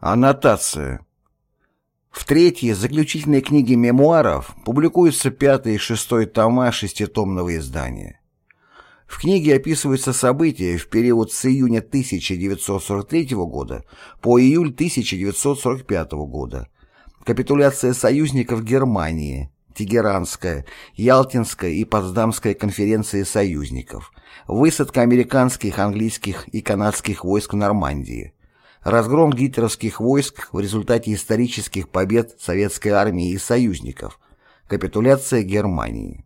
Аннотация. В третьей, заключительной книге мемуаров публикуются пятый и шестой тома шеститомного издания. В книге описываются события в период с июня 1943 года по июль 1945 года, капитуляция союзников Германии, Тегеранская, Ялтинская и Потсдамская конференции союзников, высадка американских, английских и канадских войск в Нормандии, разгром гитлеровских войск в результате исторических побед советской армии и союзников, капитуляция Германии.